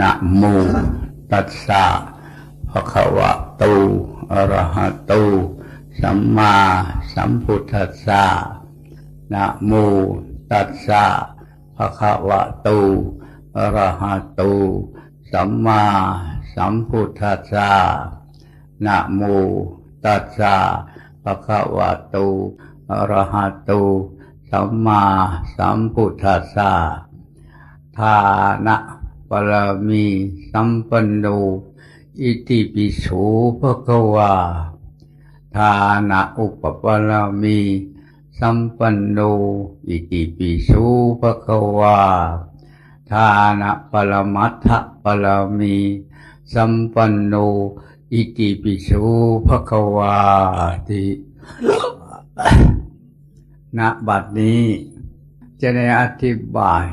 นะโมตัสสะภะคะวะโตอะระหะโต สัมมาสัมพุทธัสสะนะโมตัสสะภะคะวะโตอะระหะโต สัมมาสัมพุทธัสสะนะโมตัสสะภะคะวะโตอะระหะโต สัมมาสัมพุทธัสสะทานะ ปรมีสัมปันโนอิติปิโสภะคะวาทานะอุปปรมีสัมปันโนอิติปิโสภะคะวาทานะปรมัตถปรมีสัมปันโนอิติปิโสภะคะวาติณบัดนี้จะได้อธิบาย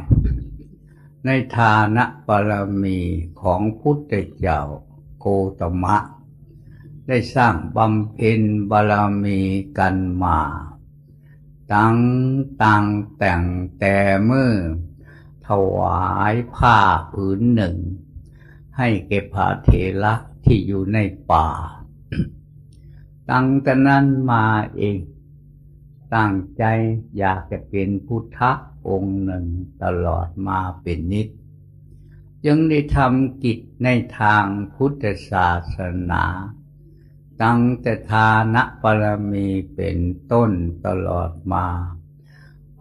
ในฐานะบารมีของพุทธเจ้าโกตมะ ได้สร้างบำเพ็ญบารมีกันมาตั้งต่างแต่งแต่เมื่อถวายผ้าผืนหนึ่ง ให้เก็บพระเถระที่อยู่ในป่า ตั้งแต่นั้นมาเอง ตั้งใจอยากจะเป็นพุทธ องค์หนึ่งตลอดมาเป็นนิดจึงได้ทำกิจในทางพุทธศาสนา ตั้งแต่ทานะปรมีเป็นต้นตลอดมา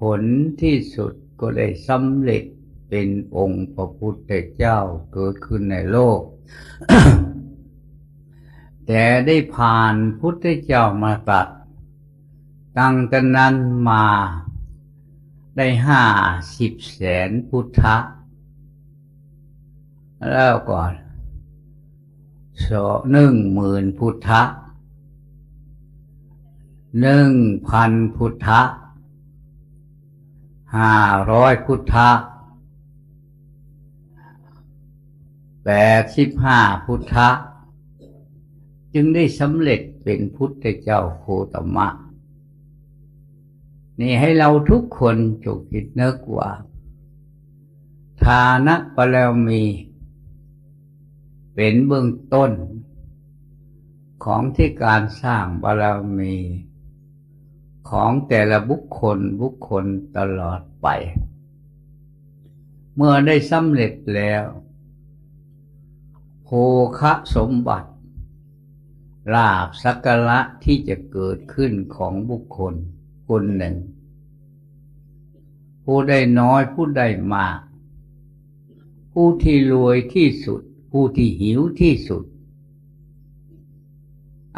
ผลที่สุดก็ได้สำเร็จเป็นองค์พระพุทธเจ้าเกิดขึ้นในโลก แต่ได้ผ่านพุทธเจ้ามาตัด ตั้งแต่นั้นมา ได้ห้าสิบแสนพุทธะ แล้วก่อนสองหนึ่งหมื่นพุทธะหนึ่งพันพุทธะห้าร้อยพุทธะแปดสิบห้าพุทธะ จึงได้สำเร็จเป็นพุทธเจ้าโคตมะ นี่ให้เราทุกคนจกคิดนึกว่าฐานะปรมี เป็นเบื้องต้น ของที่การสร้างบารมี ของแต่ละบุคคลบุคคลตลอดไป เมื่อได้สำเร็จแล้วโภคะสมบัติลาบสักระที่จะเกิดขึ้นของบุคคล คนหนึ่ง ผู้ได้น้อยผู้ได้มาก ผู้ที่รวยที่สุด ผู้ที่หิวที่สุด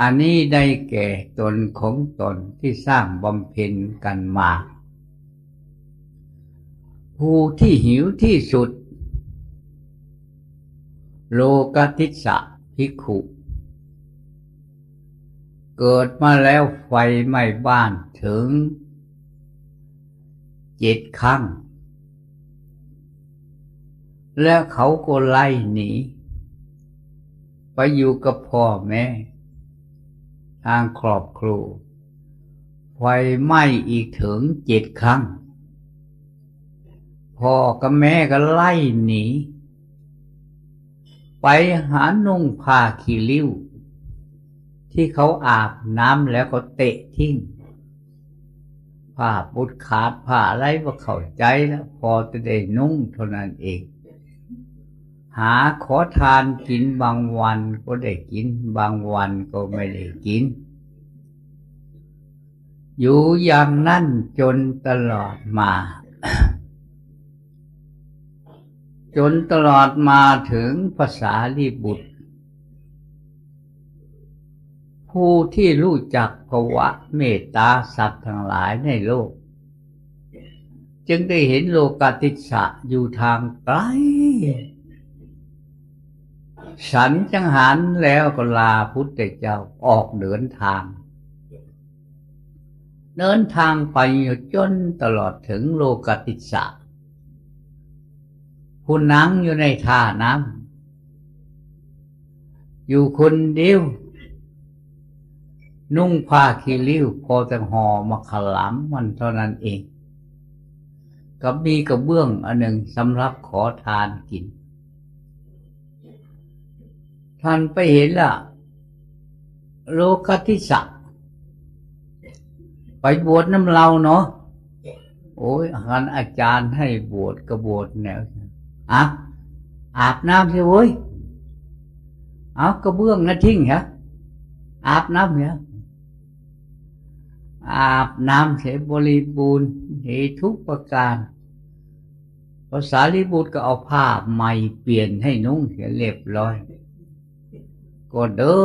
อันนี้ได้แก่ตนของตนที่สร้างบำเพ็ญกันมา ผู้ที่หิวที่สุด โลกติสสะภิกขุ เกิดมาแล้วไฟไหม้บ้านถึงเจ็ดครั้ง แล้วเขาก็ไล่หนี ไปอยู่กับพ่อแม่ ทางครอบครัวไฟไหม้อีกถึงเจ็ดครั้ง พ่อกับแม่ก็ไล่หนี ไปหานุ่งผ้าขี้ริ้ว ที่เขาอาบน้ำแล้วก็เตะทิ้งผ้าปุดขาดผ้าอะไรว่าเข้าใจแล้ว พอจะได้นุ่งเท่านั้นเอง หาขอทานกินบางวันก็ได้กิน บางวันก็ไม่ได้กิน อยู่อย่างนั้นจนตลอดมา จนตลอดมาถึงภาษาลีบุตร ผู้ที่รู้จักภวะเมตตาสัตว์ทั้งหลายในโลก จึงได้เห็นโลกาติสะอยู่ทางไกลฉันจังหันแล้วก็ลาพุทธเจ้าออกเดินทาง เดินทางไปจนตลอดถึงโลกาติสะผู้นั่งอยู่ในท่าน้ำอยู่คนเดียว นุ่งผ้าคีริ้วพอแต่ห่อมาขลามมันเท่านั้นเองกับมีกระเบื้องอันหนึ่งสำหรับขอทานกิน ท่านไปเห็นละโลกทิสักไปบวชน้ำเราเนาะโอ้ยหันอาจารย์ให้บวชก็บวชแนวอะอาบน้ำสิเว้ย เอากระเบื้องนั่นทิ้งเหรออาบน้ำเหรอ อาบน้ำเสบริบูรณ์เหทุกประการภาษาลิบุตรก็เอาผ้าใหม่เปลี่ยนให้นุ่งเสียเรียบร้อย ก็เดิ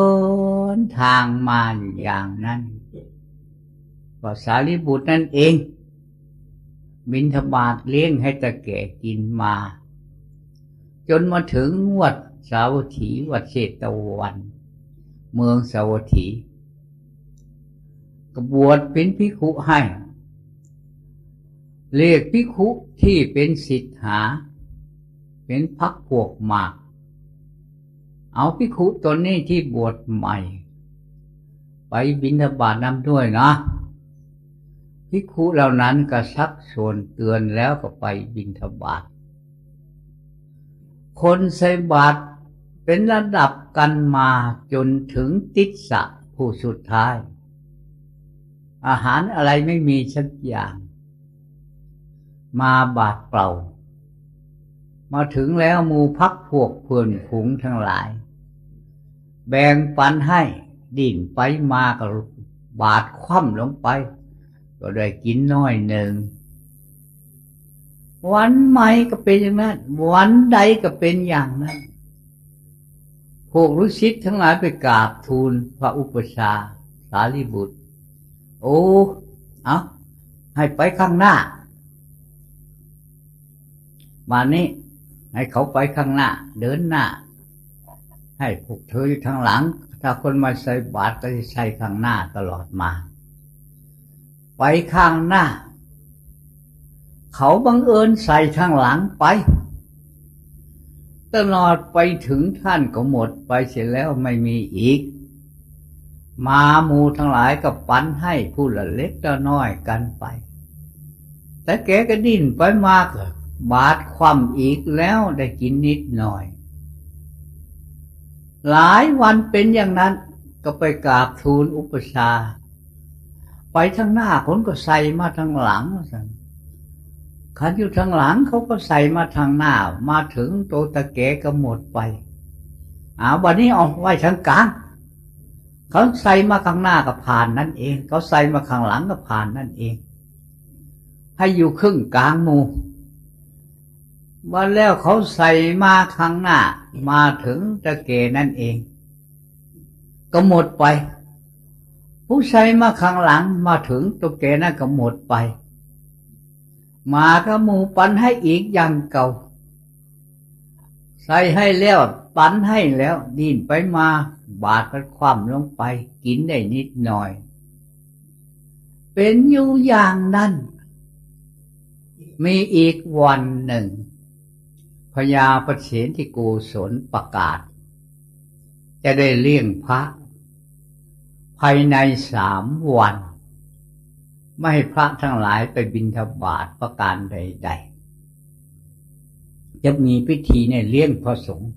นทางมาอย่างนั้นภาษาลิบุตรนั่นเอง บินธบาตเลี้ยงให้ตะแก่กินมา จนมาถึงวัดสาวัตถีวัดเชตวัน เมืองสาวัตถี กบวชเป็นพิคุให้ เรียกพิคุที่เป็นสิทธาเป็นพักพวกมาก เอาพิคุตนนี้ที่บวชใหม่ ไปบิณฑบาตนำด้วยนะพิคุเหล่านั้นก็ชักชวนเตือนแล้วก็ไปบิณฑบาตคนใส่บาตรเป็นระดับกันมาจนถึงติสสะผู้สุดท้าย อาหารอะไรไม่มีสักอย่าง มาบาดเปล่า มาถึงแล้วมูพักพวกเพื่อนผงทั้งหลาย แบ่งปันให้ดิ่นไปมาก็บาดคว่ำลงไป ก็ได้กินน้อยหนึ่ง วันใหม่ก็เป็นอย่างนั้น วันใดก็เป็นอย่างนั้น พวกฤาษีทั้งหลายไปกราบทูลพระอุปชาสารีบุตร โอ้เอาให้ไปข้างหน้า มานี้ให้เขาไปข้างหน้า เดินหน้า ให้พวกเธออยู่ทางหลัง ถ้าคนมาใส่บาตรก็จะใส่ข้างหน้าตลอดมา ไปข้างหน้า เขาบังเอิญใส่ทางหลังไป ตลอดไปถึงท่านก็หมดไปเสร็จแล้วไม่มีอีก มาหมูทั้งหลายก็ปันให้ผู้ละเล็กละน้อยกันไป แต่แกก็ดิ้นไปมากบาดความอีกแล้วได้กินนิดหน่อย หลายวันเป็นอย่างนั้นก็ไปกราบทูลอุปชา ไปทางหน้าคนก็ใส่มาทางหลังสันขันอยู่ทางหลังเขาก็ใส่มาทางหน้า มาถึงโตตะแกก็หมดไปอาวันนี้เอาไว้ทางกลาง เขาใส่มาข้างหน้าก็ผ่านนั่นเอง เขาใส่มาข้างหลังก็ผ่านนั่นเอง ให้อยู่ครึ่งกลางหมู่วันแล้วเขาใส่มาข้างหน้า มาถึงตะเกนั่นเอง ก็หมดไป ผู้ใส่มาข้างหลัง มาถึงตะเกนั่นก็หมดไป มาก็หมูปันให้อีกอย่างเก่า ใส่ให้แล้วปันให้แล้วดินไปมา บาดก็คว่ำลงไป กินได้นิดหน่อย เป็นอยู่อย่างนั้น มีอีกวันหนึ่งพญาประเสนที่กูศลประกาศ จะได้เลี้ยงพระ ภายในสามวัน ไม่ให้พระทั้งหลายไปบินทบาทประการใด ๆ จะมีพิธีในเลี้ยงพระสงฆ์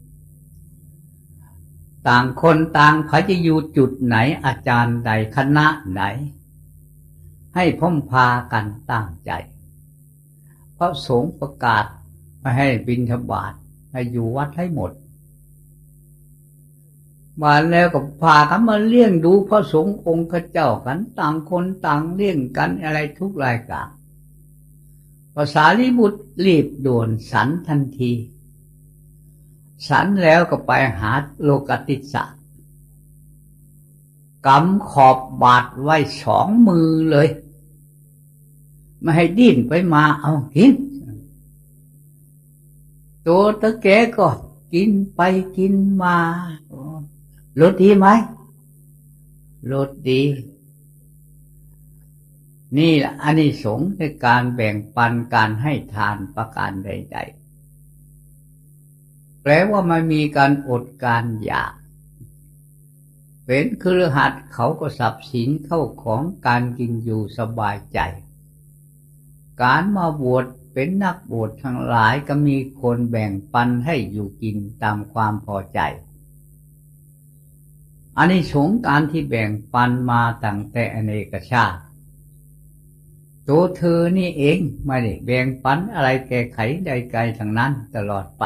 ต่างคนต่างพจะอยู่จุดไหนอาจารย์ใดคณะไหน ให้พ้มพากันตั้งใจพระสงฆ์ประกาศไม่ให้บินทบาทให้อยู่วัดให้หมดมาแล้วก็พากันมาเลี้ยงดูพระสงฆ์องค์เจ้ากันต่างคนต่างเลี้ยงกันอะไรทุกรายการภาษาลิบุตรรีบด่วนสันทันที สันแล้วก็ไปหาโลกติสะกำขอบบาดไว้สองมือเลย ไม่ให้ดิ้นไปมาเอากิน ตัวตะแกก็กินไปกินมารสดีไหมรสดี นี่แหละอันนี้สงในการแบ่งปันการให้ทานประการใด ๆ ลว่ามันมีการอดการอยาก เป็นคือหัดเขาก็สับสินเข้าของการกินอยู่สบายใจ การมาบวชเป็นนักบวชทั้งหลายก็มีคนแบ่งปันให้อยู่กินตามความพอใจอันนี้สงการที่แบ่งปันมาตั้งแต่อเนกชาติตัวเธอนี่เองไม่ได้แบ่งปันอะไรแก้ไขใดไกลทางนั้นตลอดไป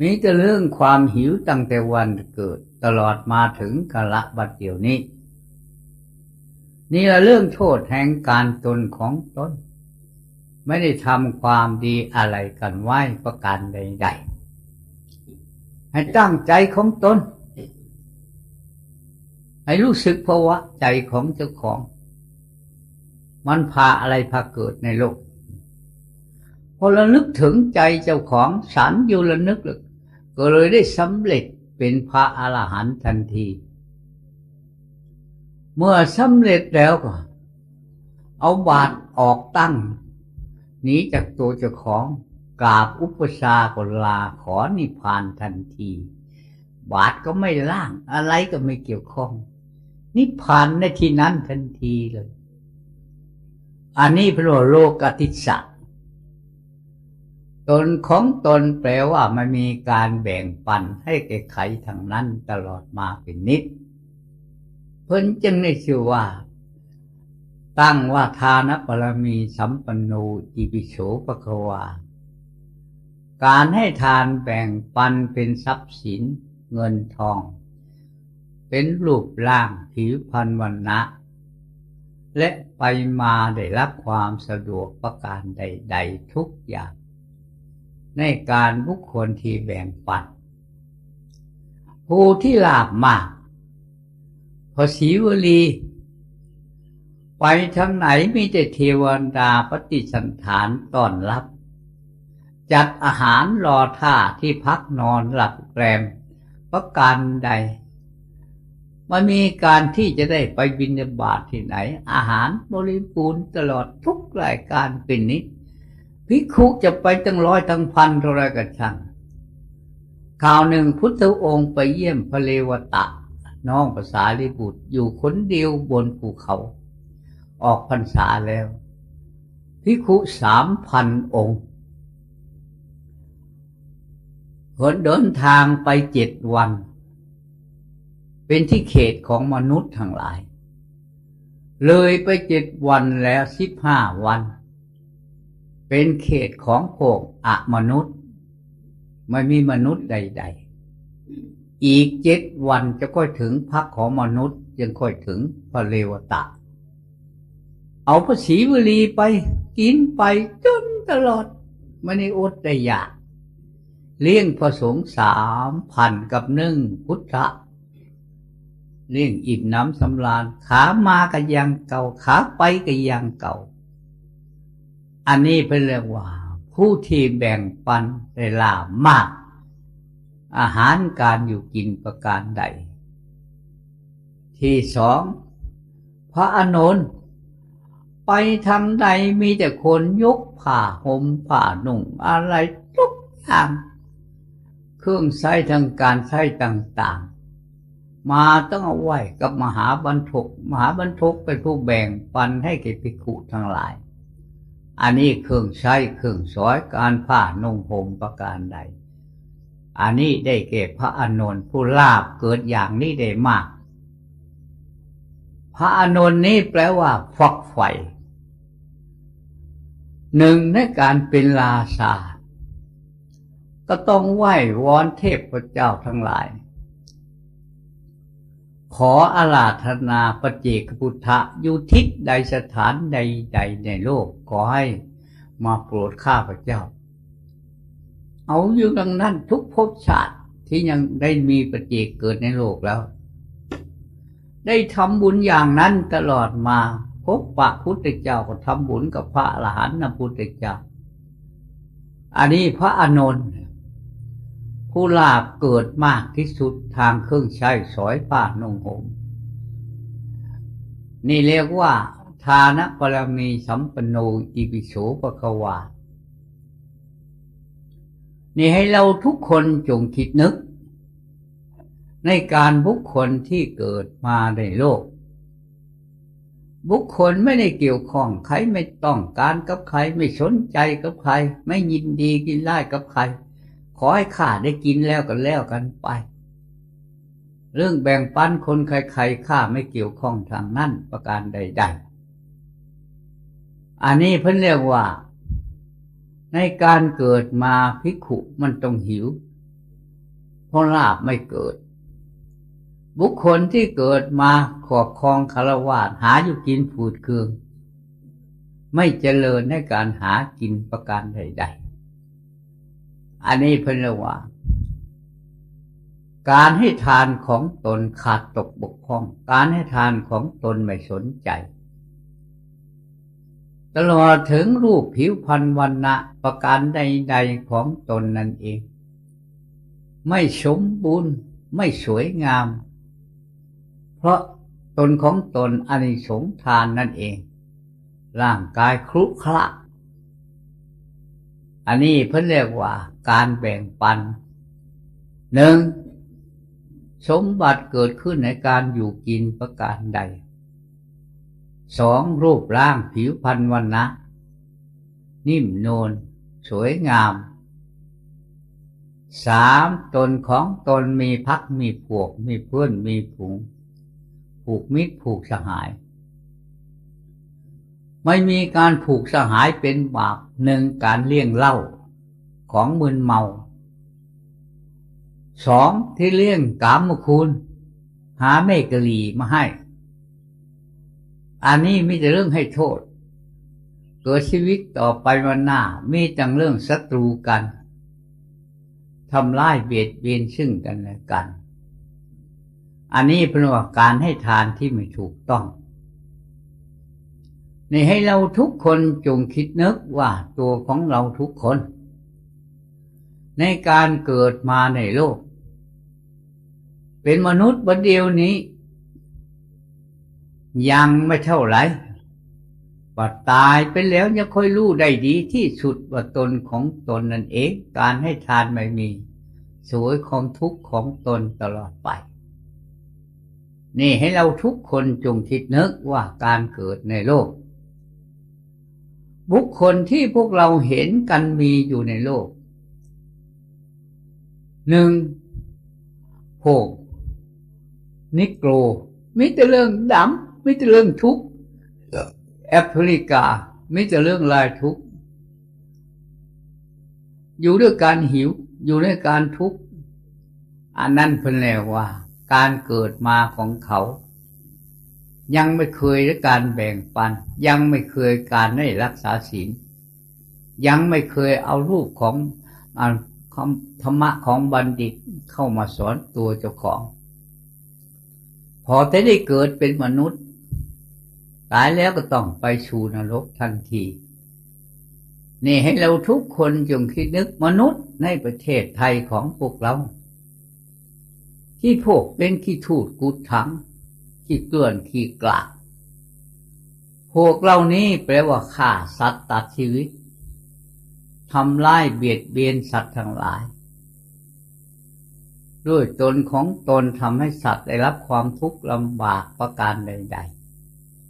มีแต่เรื่องความหิวตั้งแต่วันเกิดตลอดมาถึงกาละบัดเดี๋ยวนี้ นี่ละเรื่องโทษแห่งการตนของตน ไม่ได้ทำความดีอะไรกันไว้ประการใดๆให้ตั้งใจของตน ให้รู้สึกภาวะใจของเจ้าของ มันพาอะไรพาเกิดในโลกพอเรานึกถึงใจเจ้าของสารอยู่ระนึกเลย ก็เลยได้สำเร็จเป็นพระอรหันต์ทันที เมื่อสำเร็จแล้วก็ เอาบาตรออกตั้งหนีจากตัวเจ้าของกราบอุปชากลาขอนิพพานทันที บาตรก็ไม่ล่าง อะไรก็ไม่เกี่ยวข้อง นิพพานในที่นั้นทันทีเลย อันนี้พระโลกติสัต ตนของตนแปลว่ามันมีการแบ่งปันให้แก่ไขทางนั้นตลอดมาเป็นนิด เพิ่นจึงได้ชื่อว่า ตั้งว่าทานปรมีสัมปันโนอิปิโสปะควา การให้ทานแบ่งปันเป็นทรัพย์สินเงินทอง เป็นรูปร่างผิวพรรณวันนะและไปมาได้รับความสะดวกประการใด ๆ ทุกอย่าง ในการบุคคลที่แบ่งปัน ผู้ที่ลาบมากพอศีวลี ไปทางไหนมีแต่เทวดาปฏิสันฐานต้อนรับ จัดอาหารรอท่าที่พักนอนหลับแรมประการใด มันมีการที่จะได้ไปบินบาตที่ไหน อาหารบริบูรณ์ตลอดทุกรายการเป็นนิ ดพิคุจะไปตั้งร้อยตั้งพันเท่าไรกันช่างข่าวหนึ่งพุทธองค์ไปเยี่ยมพระเลวตะ น้องภาษาลิบุตรอยู่คนเดียวบนภูเขา ออกพรรษาแล้วพิคุสามพันองค์คนเดินทางไปเจ็ดวัน เป็นที่เขตของมนุษย์ทั้งหลาย เลยไปเจ็ดวันแล้วสิบห้าวัน เป็นเขตของพวกอะมนุษย์ ไม่มีมนุษย์ใด ๆ อีกเจ็ดวันจะค่อยถึงพักของมนุษย์ยังค่อยถึงพระเลวตะ เอาภาษีวลีไปกินไปจนตลอดไม่ได้อดได้ยากเลี้ยงผสงฆ์สามพันกับหนึ่งพุทธะเลี้ยงอิ่มน้ำสำราญขามาก็ยังเก่าขาไปก็ยังเก่า อันนี้เป็นเรื่องว่า ผู้ที่แบ่งปันได้ลามาก อาหารการอยู่กินประการใด ที่สอง พระอนุนไปทางใดมีแต่คนยกผ้าห่มผ้าหนุ่งอะไรทุกอย่างเครื่องใช้ทางการใช้ต่างๆ มาต้องเอาไว้กับมหาบรรทุกมหาบรรทุกเป็นผู้แบ่งปันให้แก่ภิกขุทั้งหลาย อันนี้เครื่องใช้เครื่องสอยการผ้านุ่งห่มประการใด อันนี้ได้เก็บพระอานนท์ผู้ลาบเกิดอย่างนี้ได้มาก พระอานนท์นี้แปลว่าฟักไฟหนึ่งในการเป็นลาชาก็ต้องไหว้วอนเทพเจ้าทั้งหลาย ขออาราธนาปเจกพุทธะอยู่ทิศใดสถานใดๆในโลก ขอให้มาโปรดข้าพเจ้า เอาอยู่ดังนั้นทุกภพชาติที่ยังได้มีปเจกเกิดในโลกแล้ว ได้ทำบุญอย่างนั้นตลอดมาพบปะพุทธเจ้าก็ทำบุญกับพระอรหันต์นะพุทธเจ้า อันนี้พระอานนท์ ผู้ลาบเกิดมากที่สุดทางเครื่องใช้สอยผ้านุ่งห่มนี่เรียกว่า ทานปรมีสัมปโนอิปิโสปะควานี่ให้เราทุกคนจงคิดนึก ในการบุคคลที่เกิดมาในโลก บุคคลไม่ได้เกี่ยวข้องใครไม่ต้องการกับใคร ไม่สนใจกับใคร ไม่ยินดีกินไล่กับใคร อให้ข้าได้กินแล้วกันแล้วกันไป เรื่องแบ่งปันคนใครๆข้าไม่เกี่ยวข้องทางนั้นประการใด ๆ อันนี้เพิ่นเรียกว่า ในการเกิดมาภิกขุมันต้องหิว เพราะลาบไม่เกิด บุคคลที่เกิดมาขอบครองคารวะหาอยู่กินผูดเคือง ไม่เจริญในการหากินประการใด ๆ อันนี้เพิ่นเรียกว่า การให้ทานของตนขาดตกบกพร่อง การให้ทานของตนไม่สนใจ ตลอดถึงรูปผิวพรรณวันณะประการใดๆของตนนั่นเอง ไม่สมบูรณ์ไม่สวยงาม เพราะตนของตนอนิสงทานนั่นเอง ร่างกายครุขระ อันนี้เพิ่นเรียกว่า การแบ่งปันหนึ่งสมบัติเกิดขึ้นในการอยู่กินประการใดสองรูปร่างผิวพรรณวันนะ นิ่มนวลสวยงามสามตนของตนมีพักมีพวก มีเพื่อนมีผงผูกมิตรผูกสหาย ไม่มีการผูกสหายเป็นบาปหนึ่งการเลี้ยงเหล้าของมึนเมาสองที่เลี้ยงกามคุณ หาเมกะลีมาให้ อันนี้มีแต่เรื่องให้โทษ เกิดชีวิตต่อไปวันหน้ามีจังเรื่องศัตรูกันทำร้ายเบียดเบียนซึ่งกันและกัน อันนี้เป็นว่าการให้ทานที่ไม่ถูกต้อง นี่ให้เราทุกคนจงคิดนึกว่าตัวของเราทุกคน ในการเกิดมาในโลก เป็นมนุษย์บัดเดียวนี้ ยังไม่เท่าไหร่ว่าตายไปแล้วยังค่อยรู้ได้ดีที่สุดว่าตนของตนนั่นเอง การให้ทานไม่มีสวยของทุกข์ของตนตลอดไป นี่ให้เราทุกคนจงคิดนึกว่าการเกิดในโลก บุคคลที่พวกเราเห็นกันมีอยู่ในโลกหนึ่งพวกนิโกรมิแต่เรื่องดำมิแต่เรื่องทุกข์แอฟริกามิแต่เรื่องลายทุกข์อยู่ด้วยการหิว อยู่ด้วยการทุกข์อันนั้นเพิ่นแล้วว่า การเกิดมาของเขา ยังไม่เคยได้การแบ่งปัน ยังไม่เคยการได้รักษาศีลยังไม่เคยเอารูปของธรรมะของบัณฑิตเข้ามาสอนตัวเจ้าของ พอแต่ได้เกิดเป็นมนุษย์ ตายแล้วก็ต้องไปชูนรกทันที นี่ให้เราทุกคนจงคิดนึกมนุษย์ในประเทศไทยของพวกเรา ที่พวกเป็นขี้ทูดกุดถัง ขี้เกลื่อนขี้กลากพวกเรานี้แปลว่าฆ่าสัตว์ตัดชีวิตทำร้ายเบียดเบียนสัตว์ทั้งหลาย ด้วยตนของตนทำให้สัตว์ได้รับความทุกข์ลำบากประการใด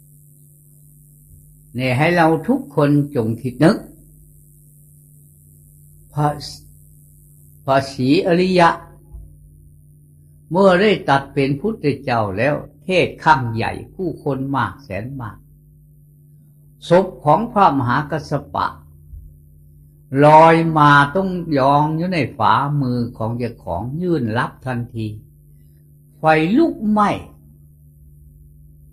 ๆเนี่ยให้เราทุกคนจงคิดนึกพระพระศรีอริยะ เมื่อได้ตัดเป็นพุทธเจ้าแล้วเทศข้างใหญ่ผู้คนมากแสนมาก ศพของพระมหากัสปะ ลอยมาต้องยองอยู่ในฝ่ามือของเจ้าของยื่นรับทันที ไฟลุกไหม้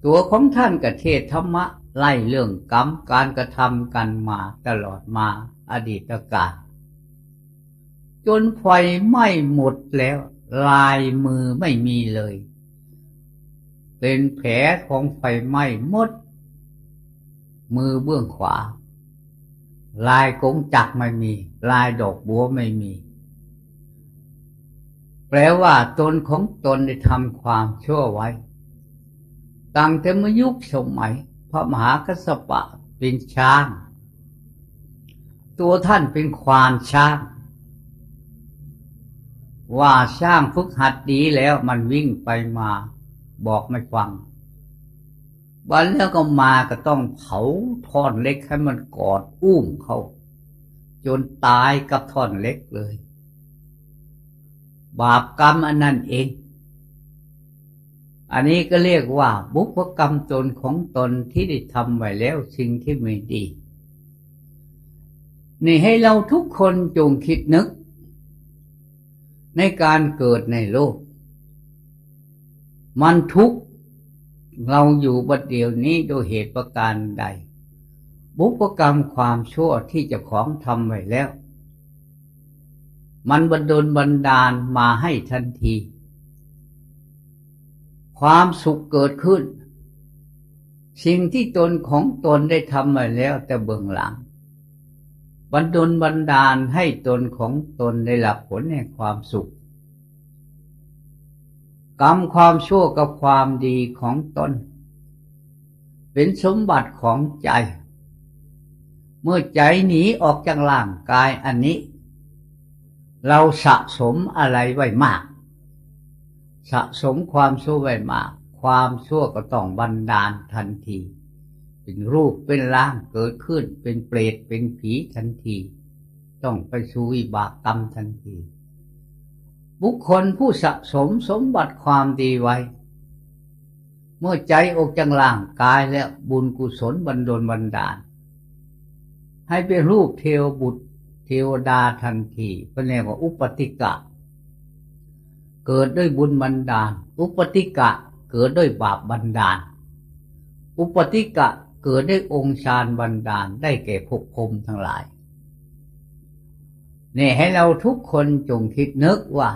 ตัวของท่านกับเทศธรรมะไล่เรื่องกรรมการกระทำกันมาตลอดมาอดีตกาลจนไฟไหม้หมดแล้ว ลายมือไม่มีเลย เป็นแผลของไฟไหม้หมด มือเบื้องขวา ลายกงจักไม่มี ลายดอกบัวไม่มี แปลว่าตนของตนได้ทำความชั่วไว้ตั้งแต่เมื่อยุคสมัย พระมหากัสปะเป็นช้าง ตัวท่านเป็นควานช้าง ว่าช้างฝึกหัดดีแล้วมันวิ่งไปมาบอกไม่ฟังวันแล้วก็มาก็ต้องเผาท่อนเล็กให้มันกอดอุ้มเขา จนตายกับท่อนเล็กเลย บาปกรรมอันนั้นเอง อันนี้ก็เรียกว่า บุพกรรมตนของตนที่ได้ทำไว้แล้วสิ่งที่ไม่ดี นี่ให้เราทุกคนจงคิดนึก ในการเกิดในโลก มันทุกเราอยู่บัดเดียวนี้โดยเหตุประการใด บุพกรรมความชั่วที่จะของทำไว้แล้ว มันบันดลบันดาลมาให้ทันที ความสุขเกิดขึ้น สิ่งที่ตนของตนได้ทำมาแล้วแต่เบื้องหลัง บันดลบันดาลให้ตนของตนได้รับผลแห่งความสุข กรรมความชั่วกับความดีของตน เป็นสมบัติของใจ เมื่อใจหนีออกจากร่างกายอันนี้ เราสะสมอะไรไว้มาก สะสมความชั่วไว้มาก ความชั่วก็ต้องบันดาลทันที เป็นรูปเป็นร่างเกิดขึ้น เป็นเปรตเป็นผีทันที ต้องไปสู่วิบากกรรมทันที บุคคลผู้สะสมสมบัติความดีไว้ เมื่อใจอกจังล่างกายแล้วบุญกุศลบันดลบันดาล ให้เป็นรูปเทวบุตร เทวดาทันทีเป็นเรียกว่าอุปติกะ เกิดด้วยบุญบันดาล อุปติกะเกิดด้วยบาปบันดาลอุปติกะ เกิดได้องค์ฌานบันดาลได้แก่ภพภูมิทั้งหลายนี่ให้เราทุกคนจงคิดนึกว่า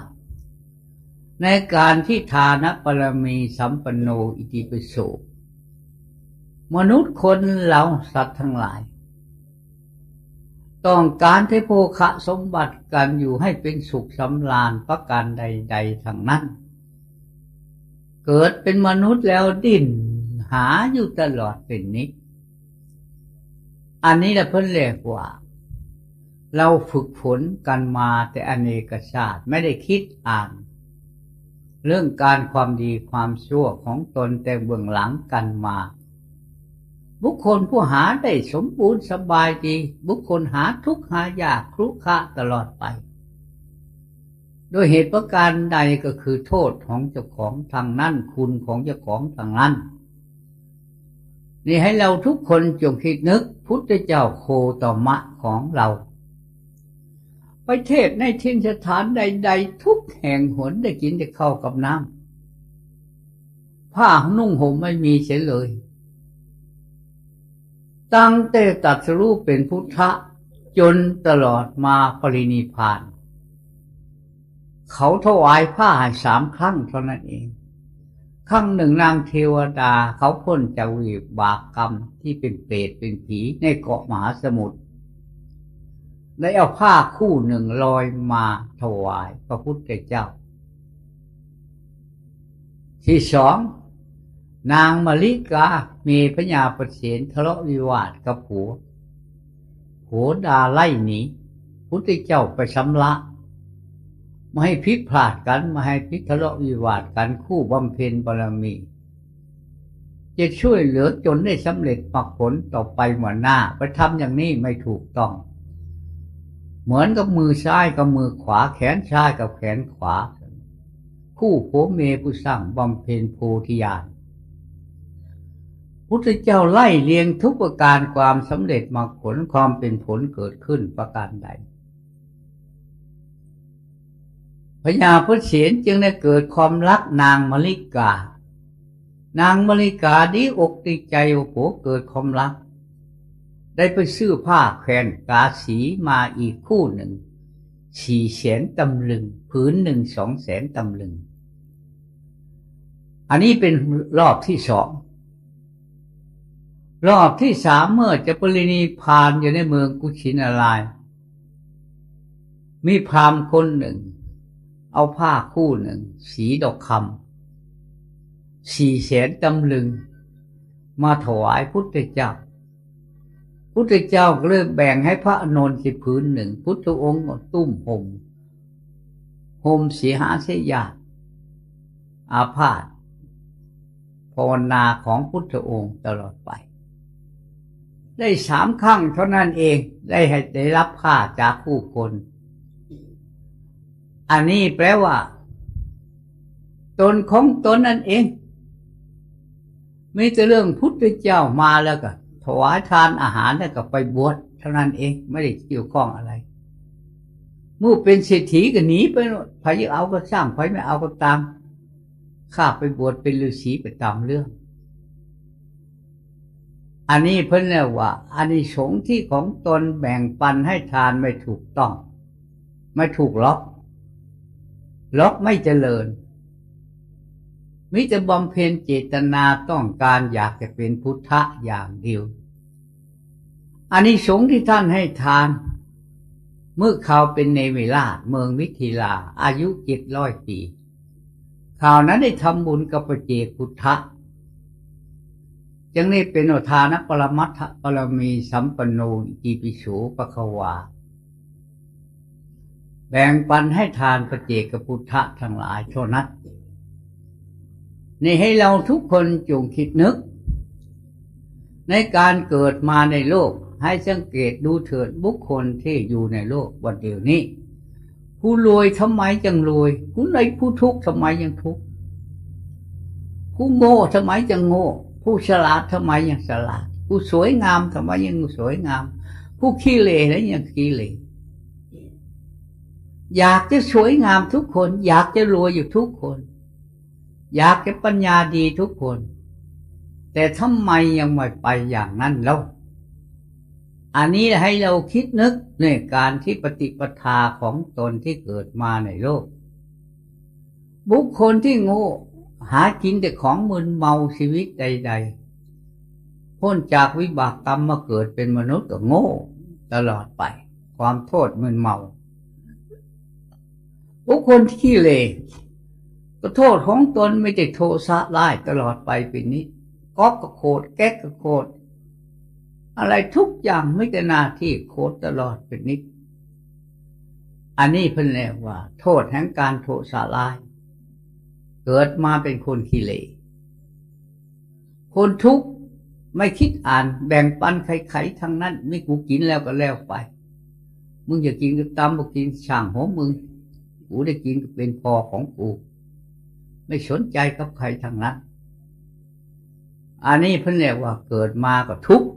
ในการที่ทานปรมีสัมปันโนอิติปิโสมนุษย์คนเราสัตว์ทั้งหลาย ต้องการเทโพคะสมบัติกันอยู่ให้เป็นสุขสำราญประการใดๆทางนั้น เกิดเป็นมนุษย์แล้วดิ้น หาอยู่ตลอดเป็นนิด อันนี้แหละเพิ่นเรียกว่า เราฝึกฝนกันมาแต่อเนกชาติไม่ได้คิดอ่าน เรื่องการความดีความชั่วของตนแต่เบื้องหลังกันมา บุคคลผู้หาได้สมบูรณ์สบายดี บุคคลหาทุกหายากครุขะตลอดไปโดยเหตุประการใดก็คือโทษของเจ้าของทางนั้นคุณของเจ้าของทางนั้น นี่ให้เราทุกคนจงคิดนึกพุทธเจ้าโคตมะของเราไปเทศในทินสถานใด ๆ ทุกแห่งหนได้กินได้เข้ากับน้ำผ้านุ่งห่มไม่มีเสียเลย ตั้งแต่ตัดสู้เป็นพุทธะจนตลอดมาปรินิพาน เขาถวายผ้าสามครั้งเท่านั้นเอง ครั้งหนึ่งนางเทวดาเขาพ้นจากวิบากกรรมที่เป็นเปรตเป็นผีในเกาะมหาสมุทรได้เอาผ้าคู่หนึ่งลอยมาถวายพระพุทธเจ้า ที่สองนางมาริกามีพญาประเสนทะเลาะวิวาทกับผัวผัวดาไล่หนีพุทธเจ้าไปชำระ มาให้พิกพลาดกันมาให้พิกทะเลาะวิวาทกันคู่บำเพ็ญบารมี จะช่วยเหลือจนได้สำเร็จปักผลต่อไปเหมือนหน้าไปทำอย่างนี้ไม่ถูกต้อง เหมือนกับมือซ้ายกับมือขวาแขนซ้ายกับแขนขวา คู่ผัวเมผู้สร้างบำเพ็ญโพธิญาณพุทธเจ้าไล่เลียงทุกประการความสำเร็จมาผลความเป็นผลเกิดขึ้นประการใด พญาพุทธเสียนจึงได้เกิดความรักนางมลิกา นางมลิกาดีอกดีใจโอ้โหเกิดความรัก ได้ไปซื้อผ้าแขวนกาสีมาอีกคู่หนึ่งสี่แสนตำลึงผืนหนึ่งสองแสนตำลึง อันนี้เป็นรอบที่สองรอบที่สามเมื่อจะปรินีพานอยู่ในเมืองกุชินาราย มีพรามคนหนึ่ง เอาผ้าคู่หนึ่ง สีดอกคำสี่แสนตำลึง มาถวายพุทธเจ้า พุทธเจ้าก็เลยแบ่งให้พระนนท์สิพื้นหนึ่ง พุทธองค์ตุ้มห่มห่มสีหาเสียยาอาพาธภาวนาของพุทธองค์ตลอดไป ได้สามครั้งเท่านั้นเองได้ให้ได้รับผ้าจากผู้คน อันนี้แปลว่า ตนของตนนั่นเองมีแต่เรื่องพุทธเจ้ามาแล้วก็ถวายทานอาหารแล้วก็ไปบวชเท่านั้นเองไม่ได้เกี่ยวข้องอะไรเมื่อเป็นเศรษฐีก็หนีไปใครเอาก็สร้างใครไม่เอาก็ตาม ข้าไปบวชเป็นฤาษีไปตามเรื่อง อันนี้เพิ่นเรียกว่าอันนี้สงที่ของตนแบ่งปันให้ทานไม่ถูกต้อง ไม่ถูกล็อก ล็อกไม่เจริญมิจะบำเพ็ญเจตนาต้องการอยากจะเป็นพุทธะอย่างเดียว อันนี้สงที่ท่านให้ทาน เมื่อเขาเป็นเนวิลาเมืองวิทิลา อายุเจ็ดร้อยปีข่าวนั้นได้ทำบุญกับพระเจกพุทธะจึงได้เป็นอทานปรมัตถปรมีสัมปโนอิปิโสปะควา แบ่งปันให้ทานพระเจกพุทธะทั้งหลายเท่านั้นนี่ให้เราทุกคนจงคิดนึก ในการเกิดมาในโลกให้สังเกตดูเถิดบุคคลที่อยู่ในโลกวันเดียวนี้ ผู้รวยทำไมจังรวย ผู้ในผู้ทุกข์ทำไมยังทุกข์ผู้โง่ทำไมจังโง่ ผู้ฉลาดทำไมยังฉลาด ผู้สวยงามทำไมยังสวยงาม ผู้ขี้เลแล้วยังขี้เล อยากจะสวยงามทุกคน อยากจะรวยอยู่ทุกคน อยากจะปัญญาดีทุกคน แต่ทำไมยังไม่ไปอย่างนั้นแล้วอันนี้ให้เราคิดนึกในการที่ปฏิปทาของตนที่เกิดมาในโลก บุคคลที่โง่หากินแต่ของมึนเมาชีวิตใด ๆ พ้นจากวิบากกรรมมาเกิดเป็นมนุษย์ก็โง่ ตลอดไป ความโทษมึนเมา บุคคลที่เลก็โทษของตนไม่ได้โทสะไล่ตลอดไปเป็นนี้ก๊อกก็โคดแก๊กก็โคดอะไรทุกอย่างไม่แต่นาที่โคดตลอดเป็นนิด อันนี้เพิ่นเรียกว่า โทษแห่งการโทสะลาย เกิดมาเป็นคนขี้เลคนทุกข์ไม่คิดอ่านแบ่งปันใครๆทั้งนั้น ไม่กูกินแล้วก็แล้วไป มึงจะกินก็ตามบอกกินช่างหัวมึง กูได้กินก็เป็นพอของกู ไม่สนใจกับใครทางนั้น อันนี้เพิ่นเรียกว่าเกิดมาก็ทุกข์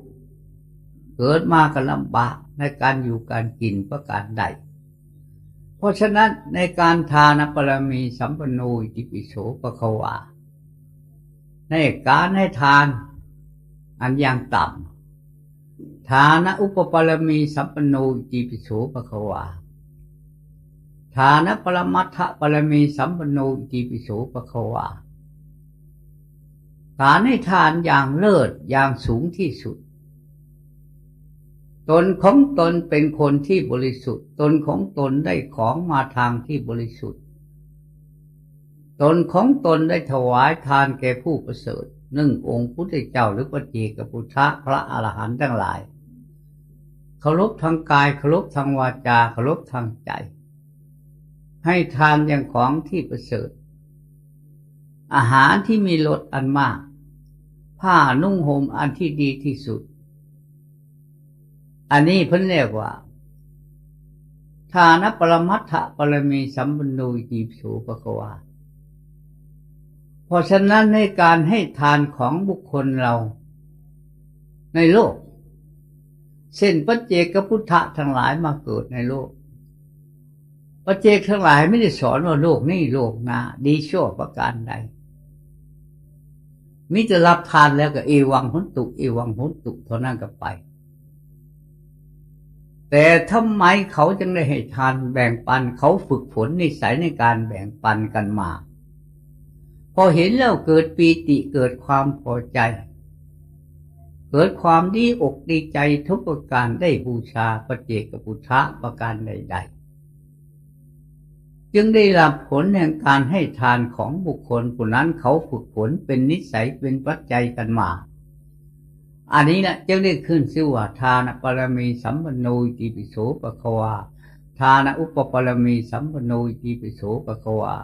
เกิดมาก็ลำบากในการอยู่การกินประการใด เพราะฉะนั้นในการทานปรมีสัมปนูจิปิโสปะควาในการให้ทานอันยังต่ำทานะอุปปรมีสัมปนูจิปิโสปะควา ฐานปรมัตถปรมีสัมปโนติปิโสปะควาการให้ทานอย่างเลิศอย่างสูงที่สุด ตนของตนเป็นคนที่บริสุทธิ์ ตนของตนได้ของมาทางที่บริสุทธิ์ ตนของตนได้ถวายทานแก่ผู้ประเสริฐนึ่งองค์พุทธเจ้าหรือปฏิกพุทธะพระอรหันต์ทั้งหลายเคารพทางกายเคารพทางวาจาเคารพทางใจ ให้ทานอย่างของที่ประเสริฐ อาหารที่มีรสอันมาก ผ้านุ่งห่มอันที่ดีที่สุด อันนี้เพิ่นเรียกว่าทานปรมัตถปรมีสัมปันโนยีสูปะกวาเพราะฉะนั้นในการให้ทานของบุคคลเรา ในโลก เส้นปัจเจกพุทธะทั้งหลายมาเกิดในโลก พระเจกทั้งหลายไม่ได้สอนว่าโลกนี้โลกนาดีชั่วประการใดมิจะรับทานแล้วก็เอวังหุนตุเอวังหุนตุเท่านั้นก็ไป แต่ทำไมเขาจึงได้ให้ทานแบ่งปันเขาฝึกฝนนิสัยในการแบ่งปันกันมา พอเห็นแล้วเกิดปีติเกิดความพอใจ เกิดความดีอกดีใจทุกประการได้บูชาพระเจกพุทธะประการใด ๆ จึงได้รับผลแห่งการให้ทานของบุคคลผู้นั้นเขาฝึกฝนเป็นนิสัยเป็นปัจจัยกันมา อันนี้นะจึงได้ขึ้นชื่อว่าทานปรมีสัมปโนติปิโสปะควาทานอุปปรมีสัมปโนติปิโสปะควา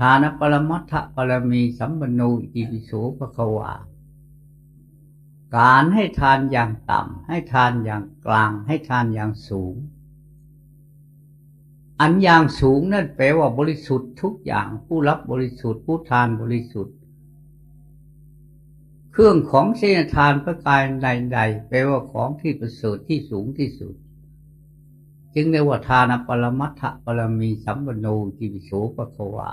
ทานปรมัตถปรมีสัมปโนติปิโสปะควาการให้ทานอย่างต่ำให้ทานอย่างกลางให้ทานอย่างสูง อันอย่างสูงนั่นแปลว่าบริสุทธิ์ทุกอย่างผู้รับบริสุทธิ์ผู้ทานบริสุทธิ์ เครื่องของเสนทานพระกายใดๆแปลว่าของที่ประเสริฐที่สูงที่สุด จึงเรียกว่าทานปรมัตถปรมีสัมปโนจิวิโสปะควา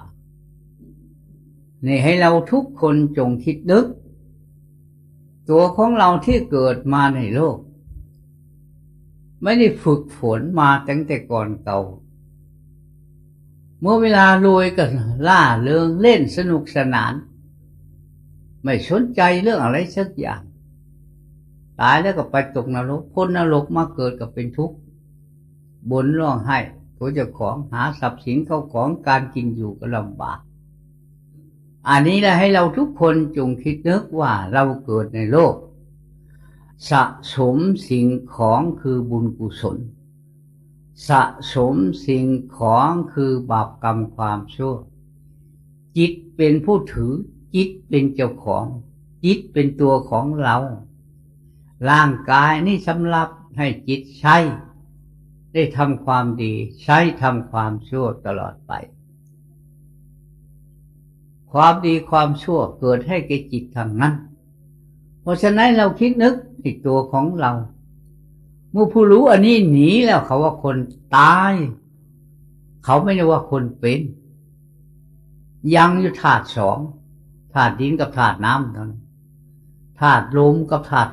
นี่ให้เราทุกคนจงคิดนึก ตัวของเราที่เกิดมาในโลก ไม่ได้ฝึกฝนมาตั้งแต่ก่อนเก่า เมื่อเวลารวยก็ล่าเริงเล่นสนุกสนาน ไม่สนใจเรื่องอะไรสักอย่าง ตายแล้วก็ไปตกนรกพ้นนรกมาเกิดก็เป็นทุกข์บนร้องไห้ตัวเจ้าของหาทรัพย์สินเข้าของการกินอยู่ก็ลำบาก อันนี้แหละให้เราทุกคนจงคิดนึกว่าเราเกิดในโลก สะสมสิ่งของคือบุญกุศล สะสมสิ่งของคือบาปกรรมความชั่ว จิตเป็นผู้ถือ จิตเป็นเจ้าของ จิตเป็นตัวของเรา ร่างกายนี่สำหรับให้จิตใช้ ได้ทำความดี ใช้ทำความชั่วตลอดไป ความดีความชั่วเกิดให้แก่จิตทางนั้น เพราะฉะนั้นเราคิดนึกในตัวของเรา เมื่อผู้รู้อันนี้หนีแล้วเขาว่าคนตาย เขาไม่ได้ว่าคนเป็น ยังอยู่ธาตุสองธาตุดินกับธาตุน้ำเท่านั้นธาตุลมกับธาตุ